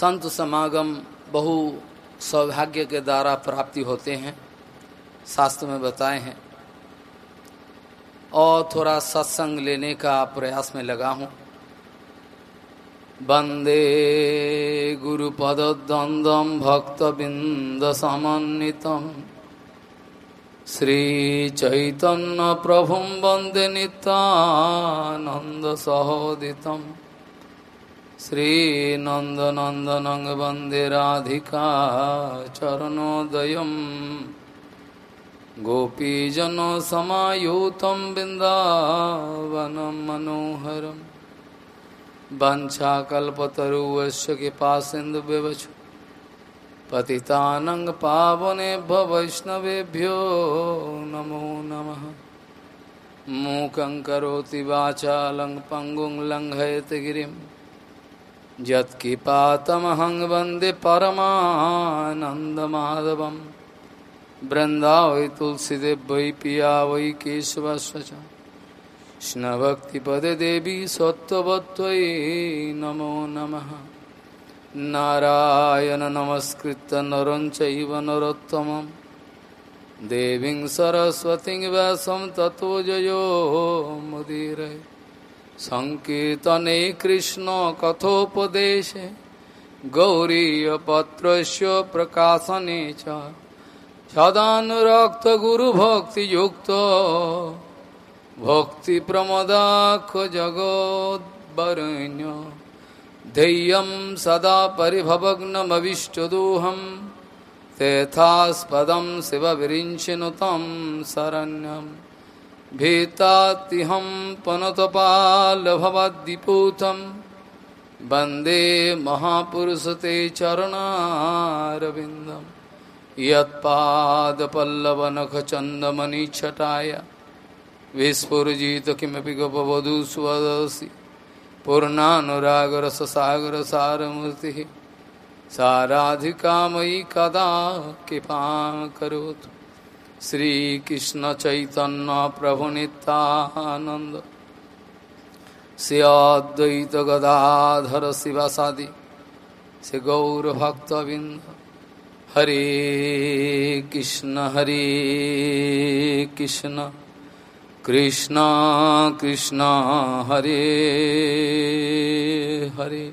संत समागम बहु सौभाग्य के द्वारा प्राप्ति होते हैं, शास्त्र में बताए हैं। और थोड़ा सत्संग लेने का प्रयास में लगा हूँ। समन्वितम श्रीचैतन्य प्रभु वंदे नितानन्दसहोदितम्। श्रीनन्दनन्दनं वंदे राधिका चरणोदयम्। गोपीजनसमायुतं बिन्दावनं मनोहरम् वञ्छाकल्पतरुवस्य कृपासिन्धुव्यवचु पतितानंग पावनेभ्य वैष्णवेभ्यो नमो नमः। मूकं करोति वाचालं पङ्गुं लङ्घयति यत्किपातमहं वंदे परमानन्दमाधवं। वृन्दावै तुलसीदेव वै पिया वै केशवस्व च कृष्णभक्तिपदे देवी सत्त्ववत्त्वयि नमो नमः। नारायण नमस्कृत नर नरोत्तमं। देवीं सरस्वतीं व्यासं ततो जयो मुदीर सङ्कीर्तने कृष्णकथोपदेशे गौरीयपत्रस्य प्रकाशने च। सदानुरक्तगुरुभक्तियुक्तो भक्तिप्रमदाख जगोद्वरेण्य ध्येयं सदा परिभवग्नमविष्टदोहं, तेथास्पदं शिवविरिञ्चिनुतं शरण्यं भीतातिहं पनतपालभवद्दिपूतं वंदे महापुरुषते चरणारविन्दं। गपवधू स्वदसि पूर्णानुरागरससागर सारमूर्ति साराधिका मयि कदा कृपा करोतु। श्रीकृष्ण चैतन्य प्रभु नित्यानंद श्रियाद्वैत गदाधर शिवासादि से गौरभक्तबिंद हरे कृष्ण हरे कृष्ण कृष्ण कृष्ण, हरे हरे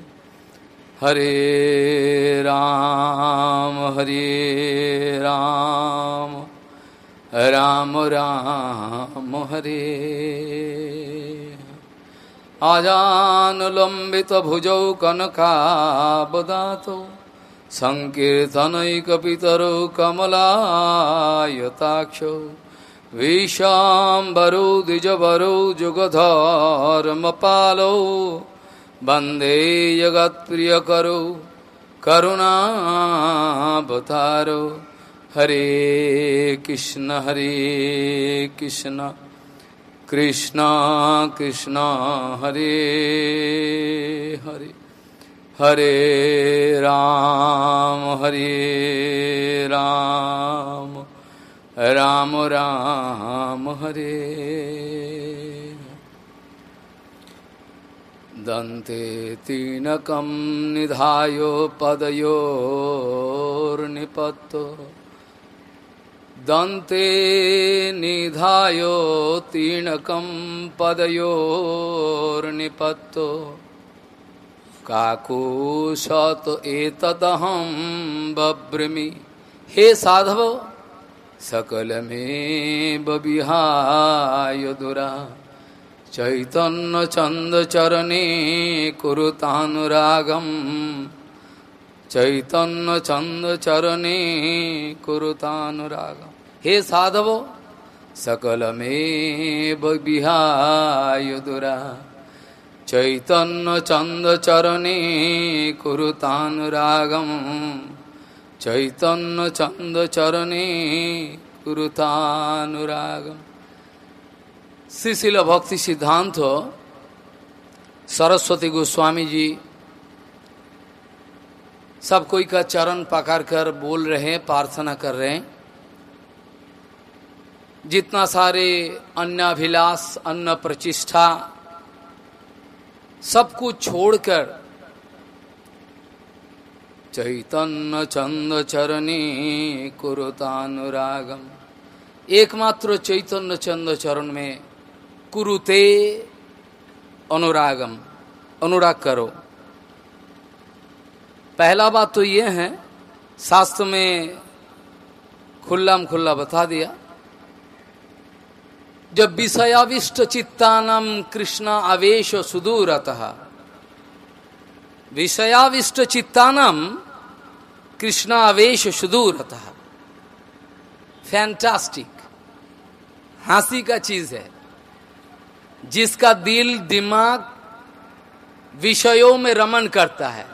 हरे राम हरे राम। राम राम हरे। आजानुलम्बितभुजौ कनकावदातौ सङ्कीर्तनैकपितरौ कमलायताक्षौ। विशाम्बरौ द्विजवरौ जुगधर्मपालौ। वंदे जगत्प्रियकरौ करुणावतारौ। हरे कृष्ण हरे कृष्ण कृष्ण कृष्ण, हरे हरे हरे राम हरे राम राम राम, हरे। दन्ते तीनकं निधाय पदयोर्निपत्तो दन्ते निधाय तीनकं पदयोर्निपत्तो। काकुशत एतदहं बभ्रमि। हे साधव सकलमेव विहाय दुरा। चैतन्यचन्दचरणे कुरुतानुरागम् चैतन्यचन्दचरणे कुरुतानुरागम् हे साधव सकलमेव विहाय दुरा। चैतन्यचन्दचरणे कुरुतानुरागम् चैतन्यचन्दचरणे कुरुतानुरागम् श्रीशिल भक्ति सिद्धांत, सरस्वती गोस्वामी जी सब कोई का चरण पकड़ कर बोल रहे हैं, प्रार्थना कर रहे हैं। जितना सारे अन्नाभिलाष अन्न प्रतिष्ठा सब कुछ छोड़कर चैतन्य चंद चरणी कुरुतानुरागम। एकमात्र चैतन्य चंद चरण में कुरुते अनुरागम, अनुराग करो। पहला बात तो ये है, शास्त्र में खुल्ला खुल्ला बता दिया जब विषयाविष्ट चित्तानम कृष्ण आवेश सुदूरतः। विषयाविष्ट चित्तानम कृष्ण आवेश सुदूरतः। फैंटास्टिक हँसी का चीज़ है। जिसका दिल, दिमाग विषयों में रमन करता है।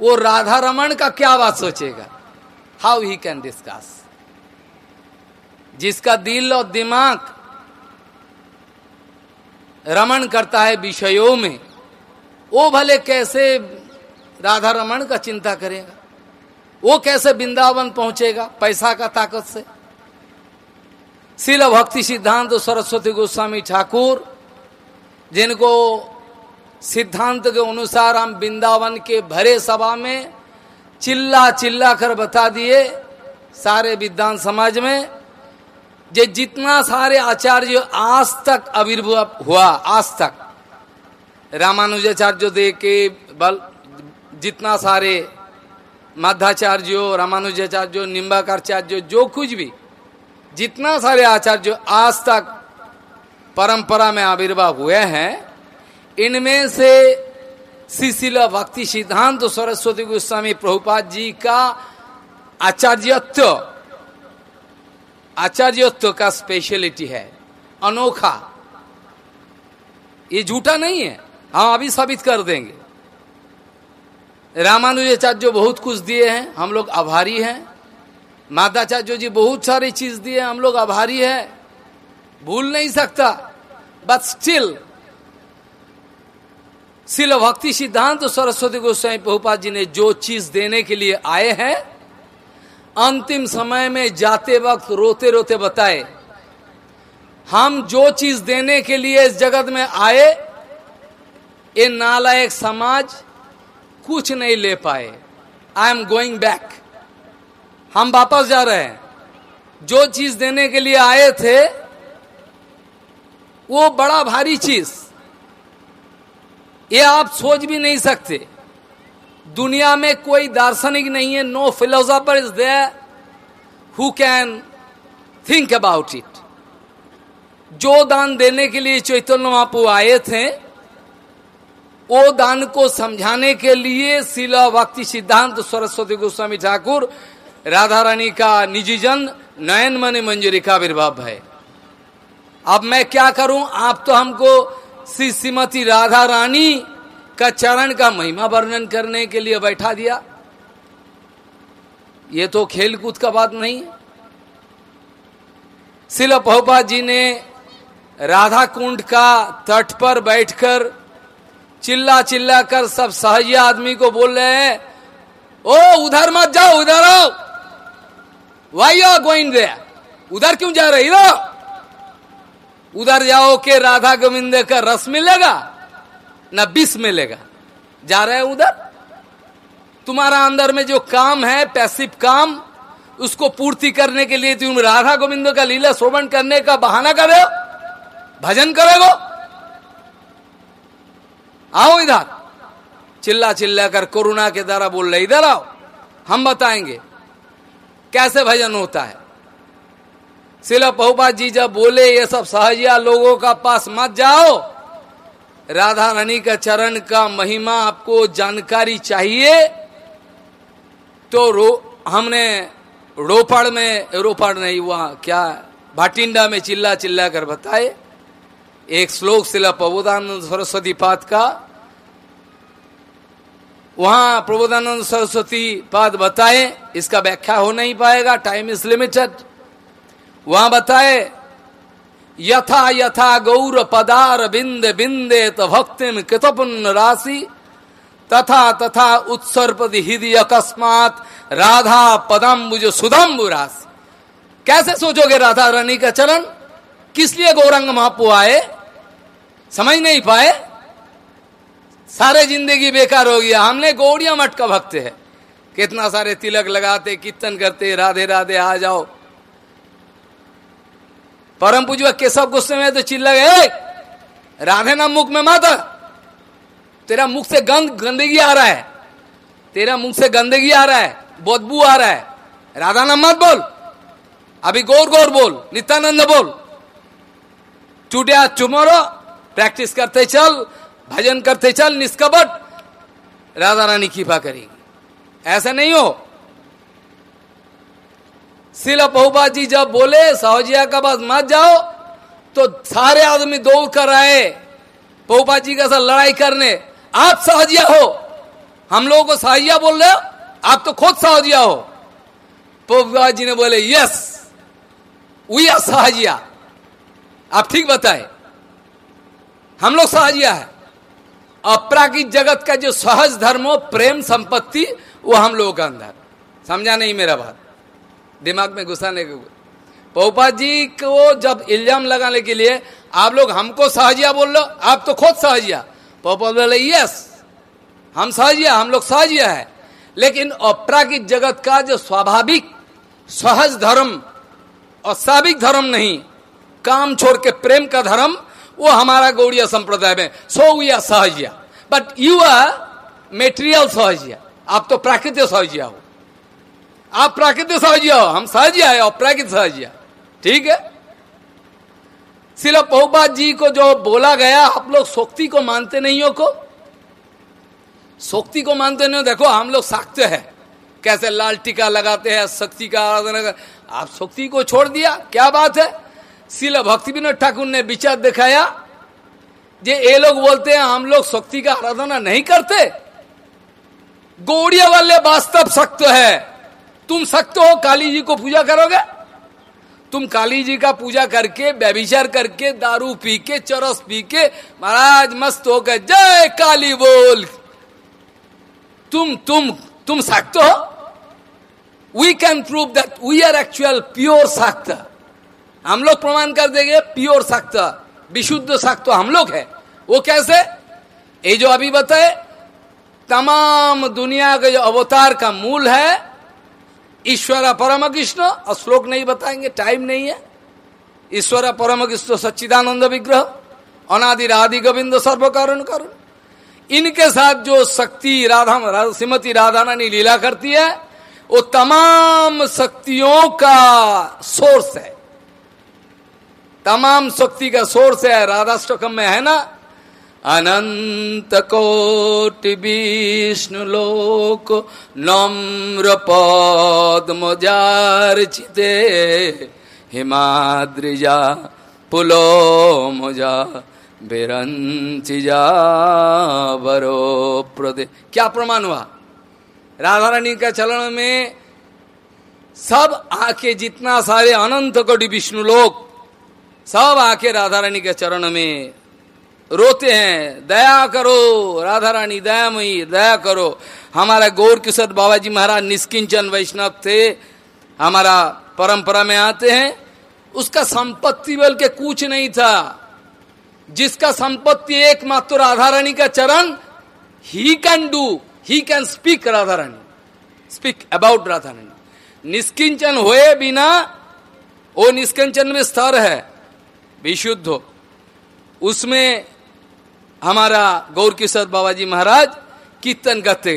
वो राधा रमन का क्या बात सोचेगा? हाउ ही कैन डिस्कस जिसका दिल और दिमाग रमन करता है विषयों में, वो भले कैसे राधा रमन का चिंता करेगा, वो कैसे वृंदावन पहुंचेगा पैसा का ताकत से। शिल भक्ति सिद्धांत सरस्वती गोस्वामी ठाकुर, जिनको सिद्धांत के अनुसार हम वृंदावन के भरे सभा में चिल्ला चिल्ला कर बता दिए सारे विद्वान समाज में जे जितना सारे आचार्य आज तक आविर्भाव हुआ, आज तक। रामानुजाचार्य दे के बल, जितना सारे माध्याचार्यो, रामानुजाचार्य निम्बाकाचार्य जो कुछ भी, जितना सारे आचार्य आज तक परंपरा में आविर्भाव हुए हैं, इनमें से शिशिला भक्ति सिद्धांत तो सरस्वती गोस्वामी प्रभुपाद जी का आचार्यत्व आचार्यत्व का स्पेशलिटी है। अनोखा। ये झूठा नहीं है। हम अभी साबित कर देंगे। रामानुजाचार्य बहुत कुछ दिए हैं। हम लोग आभारी हैं। माताचार्य जी बहुत सारी चीज़ दिए हम लोग आभारी है। भूल नहीं सकता। बट स्टिल शिल भक्ति सिद्धांत तो सरस्वती गोस्वामी प्रभुपाद जी ने जो चीज़ देने के लिए आए हैं अंतिम समय में जाते वक्त रोते रोते बताए, हम जो चीज़ देने के लिए इस जगत में आए, ये नालायक समाज कुछ नहीं ले पाए। आई एम गोइंग बैक हम वापस जा रहे हैं। जो चीज़ देने के लिए आए थे, वो बड़ा भारी चीज़। ये आप सोच भी नहीं सकते। दुनिया में कोई दार्शनिक नहीं है no philosopher is there who can think about it जो दान देने के लिए चैतन्य महापू आए थे, वो दान को समझाने के लिए शिला भक्ति सिद्धांत सरस्वती गोस्वामी ठाकुर, राधा रानी का निजी जन नयन मनि मंजूरी का आविर्भाव है। अब मैं क्या करूँ? आप तो हमको श्री श्रीमती राधा रानी का चरण का महिमा वर्णन करने के लिए बैठा दिया। ये तो खेल कूद का बात नहीं शिल पहुपा जी ने राधा कुंड का तट पर बैठकर चिल्ला चिल्ला कर सब सहजिया आदमी को बोल रहे हैं, ओ, उधर मत जाओ, उधर आओ। वाई आर गोइंग दे उधर क्यों जा रही हो? उधर जाओ के राधा गोविंद का रस मिलेगा? न विष मिलेगा। जा रहे उधर? तुम्हारा अंदर में जो काम है, पैसिव काम, उसको पूर्ति करने के लिए तुम राधा गोविंद का लीला श्रोवण करने का बहाना कर रहे हो? भजन करेगो? आओ इधर। चिल्ला चिल्ला कर कोरोना के द्वारा बोल रहे, इधर आओ, हम बताएँगे, कैसे भजन होता है? शिला पहुपा जी जब बोले, ये सब सहजिया लोगों का पास मत जाओ राधा रानी का चरण का महिमा आपको जानकारी चाहिए तो रो, हमने रोपड़ में, रोपड़ नहीं हुआ, क्या भाटिंडा में चिल्ला चिल्ला कर बताए। एक श्लोक शिला प्रबोधानंद सरस्वती पाद का, वहाँ प्रबोधानंद सरस्वती पाद बताए, इसका व्याख्या हो नहीं पाएगा टाइम इज़ लिमिटेड वहाँ बताए यथा यथा गौर पदार बिंद बिंदे तो भक्ति कृतपुण्य राशि तथा तथा उत्सर्पति हृदय अकस्मात राधा पदम्बुज सुदम्बु राशि कैसे सोचोगे राधा रानी का चरण किस लिए गौरंग महापु आए? समझ नहीं पाए? सारे ज़िंदगी बेकार हो गया। हमने गौड़िया मठ का भक्त है। कितना सारे तिलक लगाते, कीर्तन करते, राधे राधे, आ जाओ। परम पूजवा केशव गुस्से में तो चिल्ला गए राधे नाम मुख में मत। तेरा मुख से गंद गंदगी आ रहा है। तेरा मुख से गंदगी आ रहा है, बदबू आ रहा है। राधा नाम मत बोल। अभी गौर गौर बोल, नित्यानंद बोल। टूडे टुमारो प्रैक्टिस करते चल, भजन करते चल, निष्कपट। राधा रानी कृपा करेगी। ऐसा नहीं हो। शिल पहुबा जी जब बोले, सहजिया का पास मत जाओ तो सारे आदमी दौड़ कर आए पहुबा जी का साथ लड़ाई करने। आप सहजिया हो। हम लोगों को सहजिया बोल रहे हो, आप तो खुद सहजिया हो। पहुबा जी ने बोले यस वी आर सहजिया। आप ठीक बताए। हम लोग सहजिया है। अपराकित जगत का जो सहज धर्म हो, प्रेम संपत्ति, वो हम लोगों का अंदर समझा नहीं मेरा बात? दिमाग में घुसाने के पोपा जी को जब इल्ज़ाम लगाने के लिए आप लोग हमको सहजिया बोल लो, आप तो खुद सहजिया पोपा बोले यस हम सहजिया हम लोग सहजिया है। लेकिन अपराकित जगत का जो स्वाभाविक, सहज धर्म और स्वाभाविक धर्म नहीं, काम छोड़ के प्रेम का धर्म, वो हमारा गौड़िया संप्रदाय में so we are Sahajiya but you are material Sahajiya आप तो प्राकृतिक सहजिया हो। आप प्राकृतिक सहजिया हो, हम सहजिया है और प्राकृतिक सहजिया ठीक है? सिर्फ़ पहुबा जी को जो बोला गया, आप लोग सोक्ति को मानते नहीं हो को? सोक्ति को मानते नहीं हो, देखो, हम लोग साखते हैं। कैसे लाल टीका लगाते हैं, शक्ति का आराधना कर आप शक्ति को छोड़ दिया, क्या बात है? शिला भक्ति विनोद ठाकुर ने विचार दिखाया जे ये लोग बोलते हैं, हम लोग शक्ति का आराधना नहीं करते। गौड़िया वाले वास्तव सक्त है। तुम सख्त हो, काली जी को पूजा करोगे? तुम काली जी का पूजा करके, व्यभिचार करके, दारू पी के चरस पी के महाराज मस्त होकर जय काली बोल। तुम तुम तुम सक्त हो। We can prove that we are actual pure सक्त हम लोग प्रमाण कर देंगे प्योर सक्त विशुद्ध सक्त हम लोग है। वो कैसे? ये जो अभी बताए, तमाम दुनिया के जो अवतार का मूल है ईश्वर परम कृष्ण और श्लोक नहीं बताएँगे, टाइम नहीं है। ईश्वर परम कृष्ण सच्चिदानंद विग्रह, अनादि राधि गोविंद सर्व कारण। करुण इनके साथ जो शक्ति राधा, श्रीमती राधा रानी लीला करती है, वो तमाम शक्तियों का सोर्स है। तमाम शक्ति का सोर्स है, राधाष्टकम में है ना? अनंत कोटि विष्णु लोक नम्र पद्मजार्चिते हिमाद्रिजा पुलो मुजा बिरंचिजा बरो प्रदे क्या प्रमाण हुआ? राधा रानी का चलन में सब आके जितना सारे अनंत कोटि विष्णु लोक, सब आके राधा रानी के चरण में रोते हैं, दया करो, राधा रानी दया दयामयी, दया करो। हमारा गौर किशोर बाबा जी महाराज निष्किंचन वैष्णव थे, हमारा परंपरा में आते हैं। उसका संपत्ति बल के कुछ नहीं था। जिसका संपत्ति एकमात्र राधा रानी का चरण ही can do he can speak Radha Rani. Speak about Radha Rani. निष्किंचन हुए बिना वो निष्किंचन में स्तर है, विशुद्ध उसमें हमारा गौर किशोर बाबा जी महाराज कीर्तन करते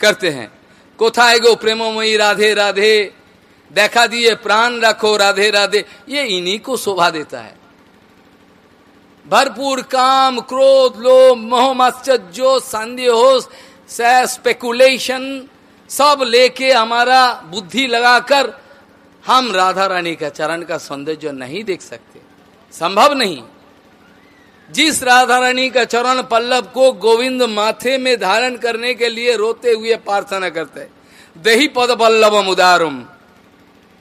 करते हैं। कोथाए गो प्रेमोमयी राधे राधे। देखा दिए प्राण रखो राधे राधे। ये इन्हीं को शोभा देता है। भरपूर काम, क्रोध, लोभ, मोह मत्सो संदेह हो स्पेकुलेशन सब लेके हमारा बुद्धि लगाकर हम राधा रानी का चरण का सौंदर्य नहीं देख सकते। संभव नहीं। जिस राधा रानी का चरण पल्लव को गोविंद माथे में धारण करने के लिए रोते हुए प्रार्थना करते दही पद पल्लव उदारुम।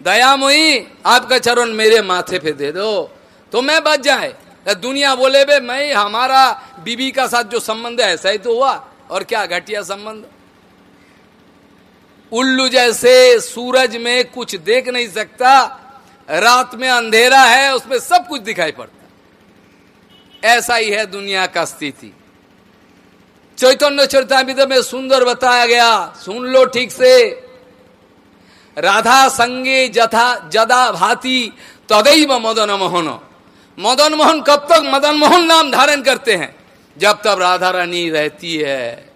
दयामोई, आपका चरण मेरे माथे पे दे दो। तो मैं बच जाए। दुनिया बोले, बे, मैं, हमारा बीबी का साथ जो संबंध है, ऐसा ही तो हुआ। और क्या घटिया संबंध? उल्लू जैसे सूरज में कुछ देख नहीं सकता। रात में अंधेरा है, उसमें सब कुछ दिखाई पड़ता। ऐसा ही है दुनिया का स्थिति। चैतन्य चरितमित में सुंदर बताया गया, सुन लो ठीक से। राधा संगे जथा जदा भाती तदैव मदन मोहन। मदन मोहन कब तक मदन मोहन नाम धारण करते हैं? जब तब राधा रानी रहती है।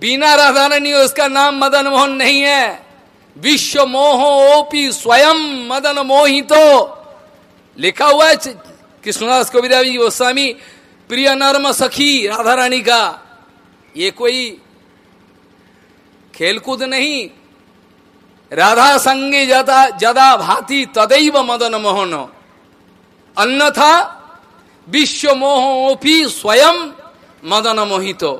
बिना राधा रानी उसका नाम मदन मोहन नहीं है। विश्व मोह ओपी स्वयं मदन मोहितो। लिखा हुआ है कृष्णदास जी गोस्वामी, प्रिय नर्म सखी, राधा रानी का। ये कोई खेलकूद नहीं। राधा संगे जदा जदा भाती तदैव मदन मोहन। अन्यथा विश्व मोहोपी स्वयं मदन मोहितो।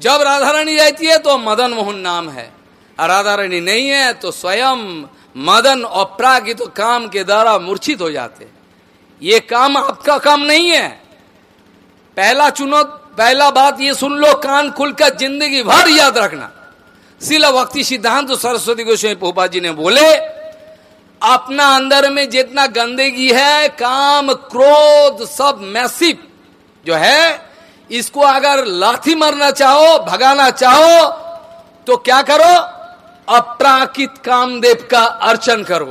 जब राधा रानी रहती है तो मदन मोहन नाम है। राधा रानी नहीं है तो स्वयं मदन अपरागित तो काम के द्वारा मूर्छित हो जाते ये काम आपका काम नहीं है। पहला चुनो पहला बात ये सुन लो, कान खुलकर ज़िंदगी भर याद रखना। शिला भक्ति सिद्धांत तो सरस्वती गोस्वामी पोपा जी ने बोले, अपना अंदर में जितना गंदगी है, काम, क्रोध, सब मैसिव जो है, इसको अगर लाठी मारना चाहो, भगाना चाहो तो क्या करो? अप्राकित कामदेव का अर्चन करो।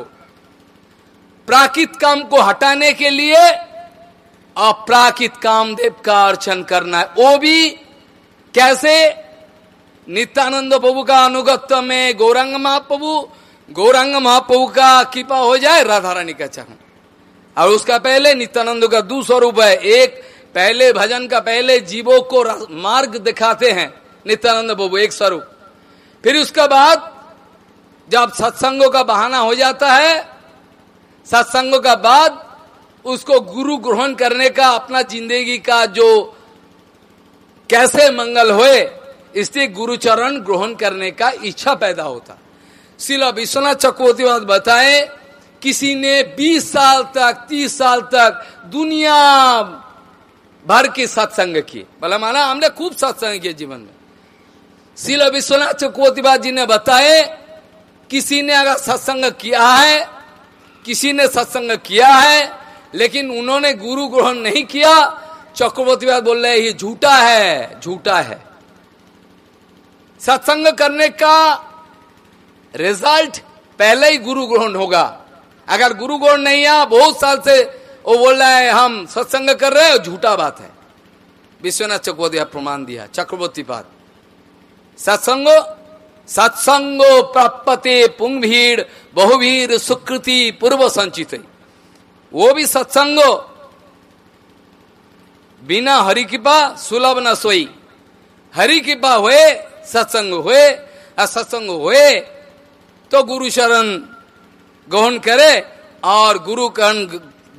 प्राकृत काम को हटाने के लिए अप्राकित कामदेव का अर्चन करना है। वो भी कैसे? नित्यानंद प्रभु का अनुगत्य में गौरंग महाप्रभु गौरंग महाप्रभु का कृपा हो जाए, राधा रानी का चरण। और उसका पहले नित्यानंद का दू स्वरूप है। एक, पहले भजन का पहले जीवों को मार्ग दिखाते हैं नित्यानंद प्रभु, एक स्वरूप। फिर उसका बाद जब सत्संगों का बहाना हो जाता है, सत्संगों का बाद उसको गुरु ग्रहण करने का, अपना ज़िंदगी का जो कैसे मंगल होए, इसलिए गुरुचरण ग्रहण करने का इच्छा पैदा होता। शिला विश्वनाथ चक्रवर्ती बात बताए, किसी ने 20 साल तक 30 साल तक दुनिया भर के सत्संग किए। बोला माना, हमने खूब सत्संग किए जीवन में। शिला विश्वनाथ चक्रवर्ती जी ने बताए किसी ने अगर सत्संग किया है, किसी ने सत्संग किया है, लेकिन उन्होंने गुरु ग्रहण नहीं किया, चक्रवर्ती बोल रहे ये झूठा है झूठा है। सत्संग करने का रिज़ल्ट पहले ही गुरु ग्रहण होगा। अगर गुरु ग्रहण नहीं आ बहुत साल से वो बोल रहा है, हम सत्संग कर रहे हैं, झूठा बात है। विश्वनाथ चक्रवर्ती प्रमाण दिया, चक्रवर्ती पाद सत्संगो सत्संगो प्राप्ते पुंगभीड़ बहुवीर सुकृति पूर्व संचित वो भी सत्संगो। बिना हरि कृपा सुलभ न सोई। हरि कृपा हुए, सत्संग हुए सत्संग हुए तो गुरु चरण ग्रहण करे और गुरु करण,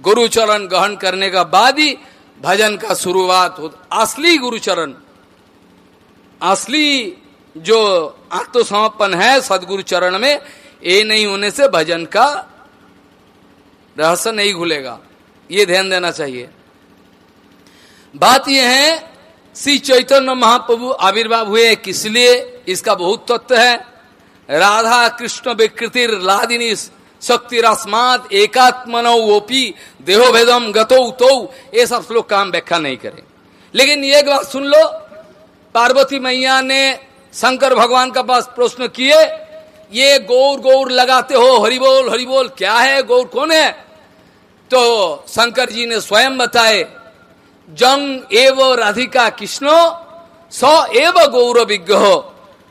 गुरु चरण ग्रहण करने का बाद ही भजन का शुरुआत हो, असली गुरु चरण, असली जो आत्मसमर्पण है सदगुरु चरण में ये नहीं होने से भजन का रहस्य नहीं घुलेगा ये ध्यान देना चाहिए। बात यह है, श्री चैतन्य महाप्रभु आविर्भाव हुए किस लिए? इसका बहुत तत्व है। राधा कृष्ण विकृति लादिनी शक्ति रस्मात एकात्मन ओपी देहो भेदम गतो तो ये सब श्लोक काम व्याख्या नहीं करें। लेकिन एक बात सुन लो, पार्वती मैया ने शंकर भगवान का पास प्रश्न किए, ये गौर गौर लगाते हो, हरिबोल हरिबोल, क्या है, गौर कौन है? तो शंकर जी ने स्वयं बताए जंग एव राधिका कृष्णो, स एव गौर विग्रह,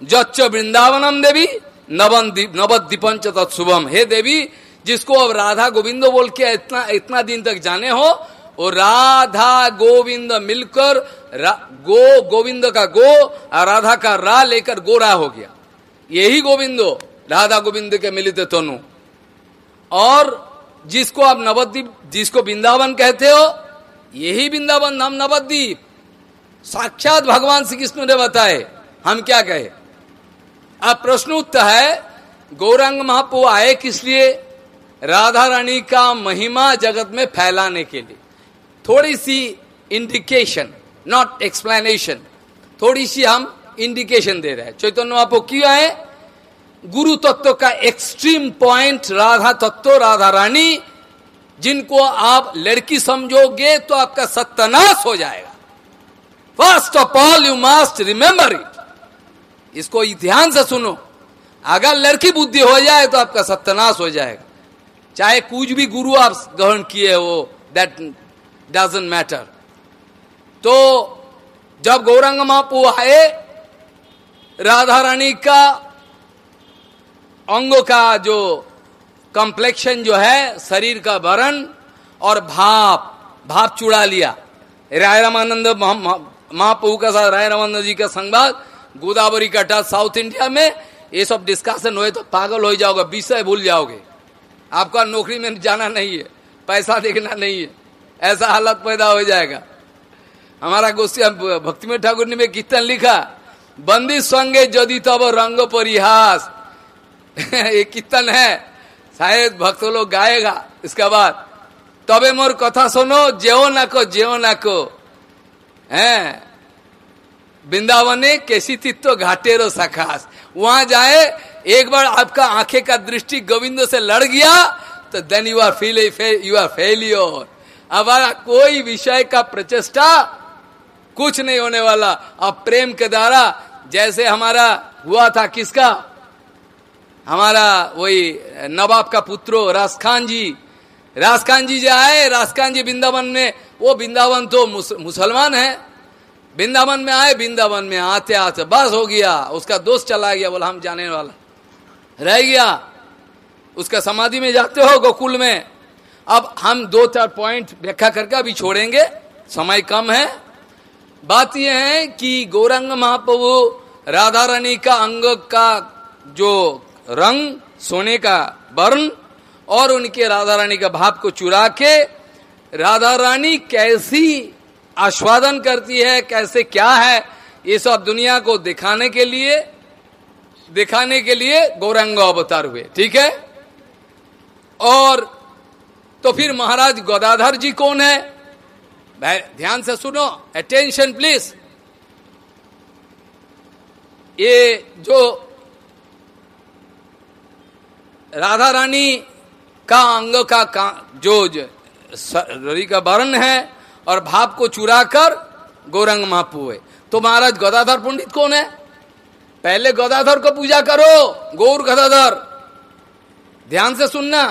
जच्च वृंदावनम देवी नवन दीप नवद्वीपंच तत्शुभम हे देवी, जिसको अब राधा गोविंद बोल के इतना इतना दिन तक जाने हो और राधा गोविंद मिलकर गो, गोविंद का गो और राधा का रा लेकर गोरा हो गया। यही गोविंदो, राधा गोविंद के मिलित तनु। और जिसको आप नवद्वीप, जिसको वृंदावन कहते हो, यही वृंदावन हम नवद्वीप। साक्षात भगवान श्री कृष्ण ने बताए। हम क्या कहे? अब प्रश्न उत्तर है, गौरंग महापो आए किस लिए? राधा रानी का महिमा जगत में फैलाने के लिए। थोड़ी सी इंडिकेशन नॉट एक्सप्लेनेशन थोड़ी सी हम इंडिकेशन दे रहे हैं। चैतन्य आपको किया है? गुरु तत्व का एक्सट्रीम पॉइंट राधा तत्व, राधा रानी, जिनको आप लड़की समझोगे तो आपका सत्यानाश हो जाएगा। First of all you must remember it इसको ध्यान से सुनो। अगर लड़की बुद्धि हो जाए तो आपका सत्यानाश हो जाएगा। चाहे कुछ भी गुरु आप ग्रहण किए हो दैट डजेंट मैटर तो जब गौरंग महापू आए, राधा रानी का अंगों का जो कॉम्प्लेक्शन जो है, शरीर का वरण और भाप भाप चुड़ा लिया। राय रामानंद महाप्रभु का साथ, राय रामानंद जी का संवाद, गोदावरी का टच साउथ इंडिया में, ये सब डिस्कशन हुए तो पागल हो जाओगे, विषय भूल जाओगे। आपका नौकरी में जाना नहीं है, पैसा देखना नहीं है, ऐसा हालत पैदा हो जाएगा। हमारा गोष्ठी भक्ति में ठाकुर ने कीर्तन लिखा। बंदी संगे जदि तब रंग परिहास। ये कीर्तन है। शायद भक्त लोग गाएगा। इसके बाद, तबे मोर कथा सुनो, जेओ ना को, जेओ ना को। है? वृंदावने कैसी तित्व घाटेरो सखास वहाँ जाए, एक बार आपका आँखें का दृष्टि गोविंद से लड़ गया तो then you are feel you are failure अब कोई विषय का प्रचेष्टा कुछ नहीं होने वाला। अब प्रेम के द्वारा जैसे हमारा हुआ था किसका? हमारा वही नवाब का पुत्रो, राजखान जी। राजखान जी जो आए, राजखान जी वृंदावन में, वो वृंदावन तो मुसलमान है। वृंदावन में आए वृंदावन में आते आते, बस हो गया। उसका दोस्त चला गया, बोला, हम जाने वाला। रह गया। उसका समाधि में जाते हो, गोकुल में। अब हम दो चार पॉइंट व्याख्या करके अभी छोड़ेंगे। समय कम है। बात यह है कि गौरंग महाप्रभु राधा रानी का अंग का जो रंग, सोने का वर्ण और उनके राधा रानी का भाव को चुरा के राधा रानी कैसी आस्वादन करती है, कैसे क्या है, ये सब दुनिया को दिखाने के लिए, दिखाने के लिए गौरंग अवतार हुए, ठीक है? और तो फिर महाराज गोदाधर जी कौन है? ध्यान से सुनो अटेंशन प्लीज़ ये जो राधा रानी का अंग का, का जो रवि का वर्ण है और भाव को चुरा कर गौरंग हुए तो महाराज गदाधर पंडित कौन है? पहले गदाधर को पूजा करो गौर गदाधर। ध्यान से सुनना।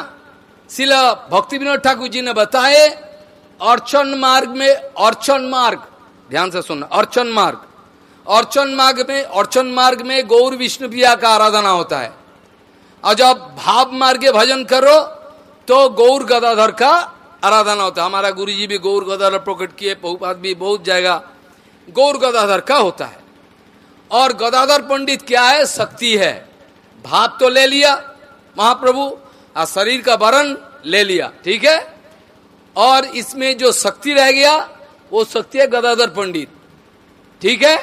शिला भक्ति विनोद ठाकुर जी ने बताए अर्चन मार्ग में अर्चन मार्ग। ध्यान से सुनना, अर्चन मार्ग। अर्चन मार्ग में, अर्चन मार्ग में गौर विष्णु प्रिया का आराधना होता है। और जब भाव मार्ग भजन करो तो गौर गदाधर का आराधना होता है। हमारा गुरु जी भी गौर गदाधर प्रकट किए बहुपात भी बहुत जाएगा गौर गदाधर का होता है। और गदाधर पंडित क्या है? शक्ति है। भाव तो ले लिया महाप्रभु और शरीर का वरण ले लिया, ठीक है? और इसमें जो शक्ति रह गया, वो शक्ति है गदाधर पंडित। ठीक है?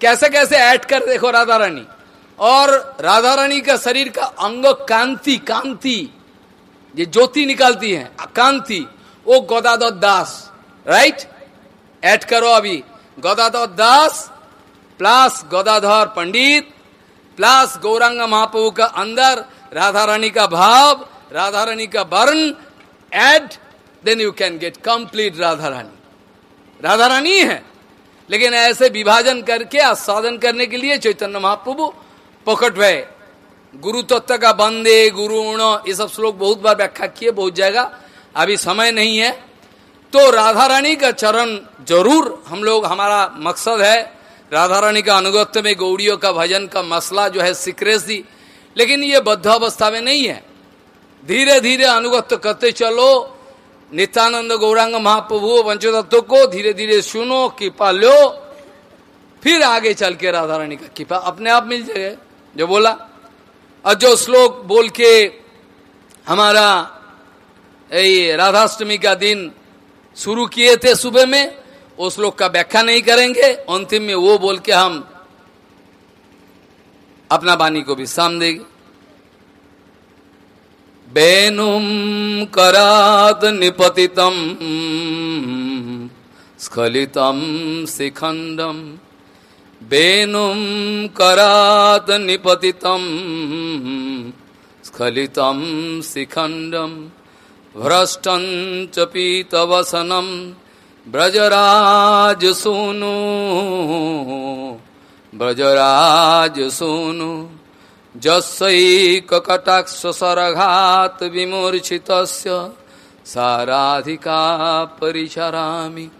कैसे कैसे ऐड कर देखो राधा रानी। और राधा रानी का शरीर का अंग कांति कांति। ये ज्योति निकालती है, कांति। वो गोदाधर दास। राइट ऐड करो अभी। गोदाधर दास प्लस गोदाधर पंडित प्लस गौरांग महाप्रभु का अंदर राधा रानी का भाव, राधा रानी का वर्ण। Add then you can get complete Radha Rani Radha Rani है। लेकिन ऐसे विभाजन करके, आस्वादन करने के लिए चैतन्य महाप्रभु पकट भय गुरु तत्व का बंदे, गुरु ये सब श्लोक बहुत बार व्याख्या किए, बहुत जाएगा अभी समय नहीं है। तो राधा रानी का चरण ज़रूर हम लोग, हमारा मकसद है। राधा रानी का अनुगत्य में गौड़ियों का भजन का मसला जो है सिक्रेसी। लेकिन ये बद्ध अवस्था में नहीं है। धीरे धीरे अनुगत्य करते चलो। नित्यानंद गौरांग महाप्रभु पंचतत्व को धीरे धीरे सुनो, कृपा लो। फिर आगे चल के राधा रानी का कृपा अपने आप मिल जाएगा जो बोला? और जो श्लोक बोल के हमारा ये राधाष्टमी का दिन शुरू किए थे सुबह में, वो श्लोक का व्याख्या नहीं करेंगे। अंतिम में वो बोल के हम अपना वाणी को भी विश्राम देंगे। बेनुम करात निपतितम स्खलितम शिखंडम वेणुं करात् निपतितं स्खलितं शिखण्डं भ्रष्टं ब्रजराज सोनु। ब्रजराज सोनु जस्यैककटाक्ष सरघात विमूर्छित साराधिका परिचरामि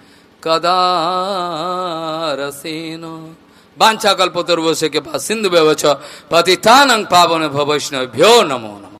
कदा रसेन। वांछा कल्पतरुवश्य के पास सिंधु व्यवच पतितानंग पावन भवैष्णव्यो नमो।